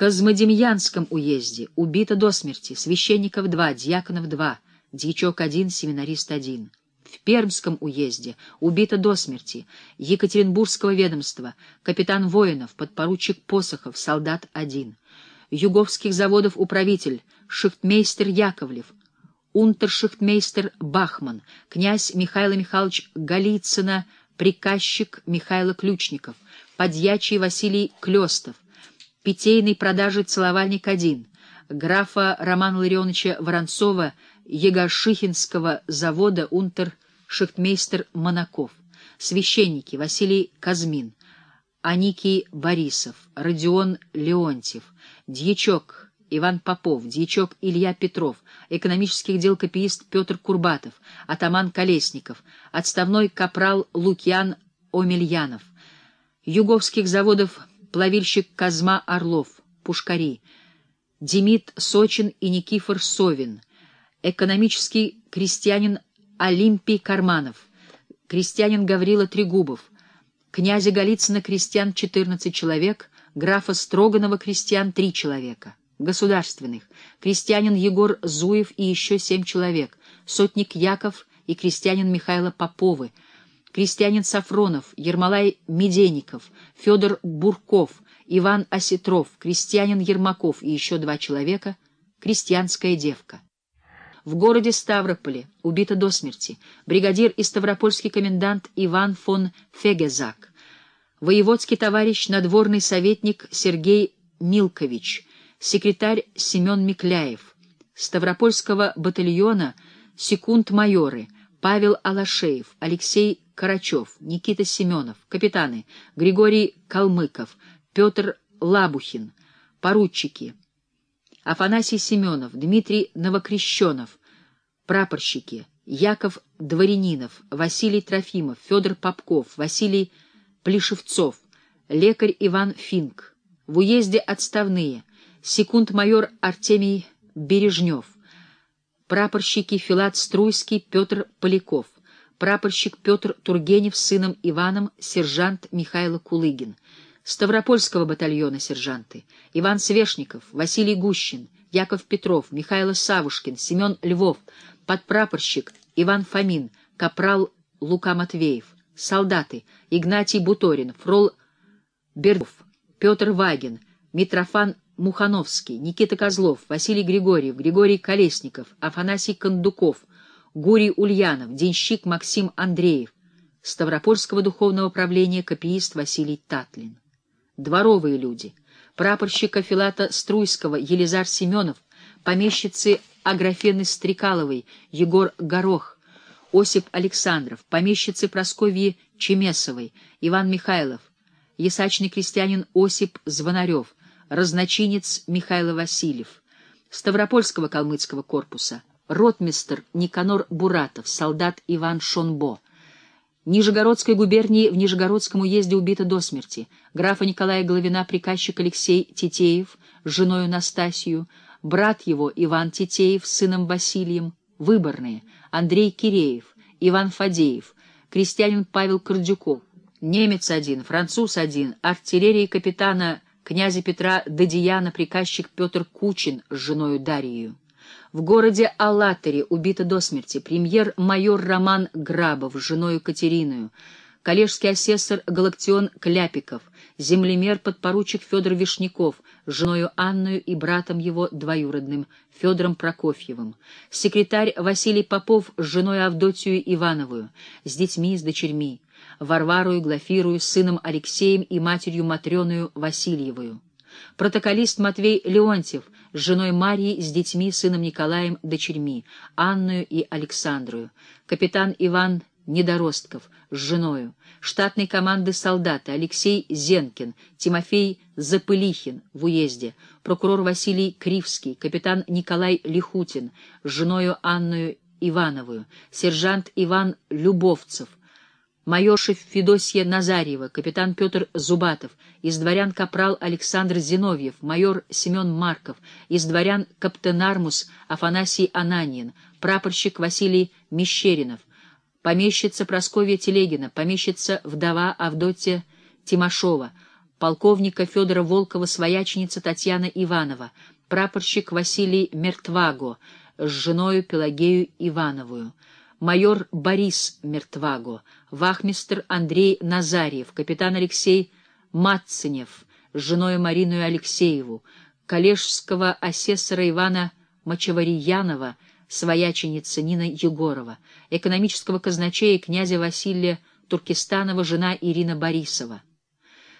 Козмодемьянском уезде убито до смерти священников два, дьяконов два, дьячок один, семинарист один. В Пермском уезде убито до смерти Екатеринбургского ведомства, капитан воинов, подпоручик Посохов, солдат один. Юговских заводов управитель, шихтмейстер Яковлев, унтершихтмейстер Бахман, князь Михаил Михайлович Голицына, приказчик Михаил Ключников, подьячий Василий Клёстов, питейной продажи целовальник один, графа Романа Ларионовича Воронцова, Егошихинского завода унтер-шихтмейстер Монаков, священники Василий Казмин, Аникий Борисов, Родион Леонтьев, дьячок Иван Попов, дьячок Илья Петров, экономических дел копиист Петр Курбатов, атаман Колесников, отставной капрал Лукьян Омельянов, юговских заводов плавильщик Казма Орлов, пушкари, Демид Сочин и Никифор Совин, экономический крестьянин Олимпий Карманов, крестьянин Гаврила Трегубов, князя Голицына крестьян 14 человек, графа Строганова крестьян 3 человека государственных, крестьянин Егор Зуев и еще семь человек, сотник Яков и крестьянин Михайло Поповы, крестьянин Сафронов, Ермолай Медеников, Федор Бурков, Иван Осетров, крестьянин Ермаков и еще два человека, крестьянская девка. В городе Ставрополе убито до смерти бригадир и ставропольский комендант Иван фон Фегезак, воеводский товарищ надворный советник Сергей Милкович, секретарь Семен Микляев, Ставропольского батальона секунд-майоры Павел Алашеев, Алексей Карачев, Никита Семенов, капитаны Григорий Калмыков, Петр Лабухин, поручики Афанасий Семенов, Дмитрий Новокрещенов, прапорщики Яков Дворянинов, Василий Трофимов, Федор Попков, Василий Плешевцов, лекарь Иван Финк, в уезде отставные. Секунд-майор Артемий Бережнев, прапорщики Филат Струйский, Петр Поляков, прапорщик Петр Тургенев с сыном Иваном, сержант Михаил Кулыгин, Ставропольского батальона сержанты, Иван Свешников, Василий Гущин, Яков Петров, Михаил Савушкин, Семен Львов, подпрапорщик Иван Фомин, капрал Лука Матвеев, солдаты Игнатий Буторин, Фрол Бердов, Петр Вагин, Митрофан Мухановский, Никита Козлов, Василий Григорьев, Григорий Колесников, Афанасий Кондуков, Гурий Ульянов, денщик Максим Андреев, Ставропольского духовного правления копиист Василий Татлин. Дворовые люди, прапорщика Филата Струйского, Елизар Семенов, помещицы Аграфены Стрекаловой, Егор Горох, Осип Александров, помещицы Просковьи Чемесовой, Иван Михайлов, ясачный крестьянин Осип Звонарев, разночинец Михаил Васильев, Ставропольского калмыцкого корпуса, ротмистр Никанор Буратов, солдат Иван Шонбо, Нижегородской губернии в Нижегородском уезде убито до смерти, графа Николая Головина приказчик Алексей Титеев с женою Настасью, брат его Иван Титеев с сыном Василием, выборные, Андрей Киреев, Иван Фадеев, крестьянин Павел Кордюков, немец один, француз один, артиллерии капитана князя Петра Дадияна приказчик Петр Кучин с женою Дарьей. В городе Аллатере убита до смерти премьер-майор Роман Грабов с женою Катериною, коллежский асессор Галактион Кляпиков, землемер подпоручик Федор Вишняков с женою Анною и братом его двоюродным Федором Прокофьевым, секретарь Василий Попов с женой Авдотью Ивановую, с детьми и с дочерьми, Варварую, Глафирую, сыном Алексеем и матерью Матреною Васильевую. Протоколист Матвей Леонтьев с женой Марией, с детьми, сыном Николаем, дочерьми, Анную и Александрую. Капитан Иван Недоростков с женою. Штатной команды солдаты Алексей Зенкин, Тимофей Запылихин в уезде, прокурор Василий Кривский, капитан Николай Лихутин с женою Анную Ивановую, сержант Иван Любовцев, майорша Федосья Назарьева, капитан Петр Зубатов, из дворян капрал Александр Зиновьев, майор Семен Марков, из дворян каптенармус Афанасий Ананьин, прапорщик Василий Мещеринов, помещица Просковья Телегина, помещица вдова Авдотья Тимошова, полковника Федора Волкова свояченица Татьяна Иванова, прапорщик Василий Мертваго с женою Пелагею Ивановую, майор Борис Мертваго, вахмистр Андрей Назарьев, капитан Алексей Мацинев с женой Марину Алексееву, коллежского асессора Ивана Мочевариянова, свояченица Нина Егорова, экономического казначея князя Василия Туркестанова, жена Ирина Борисова.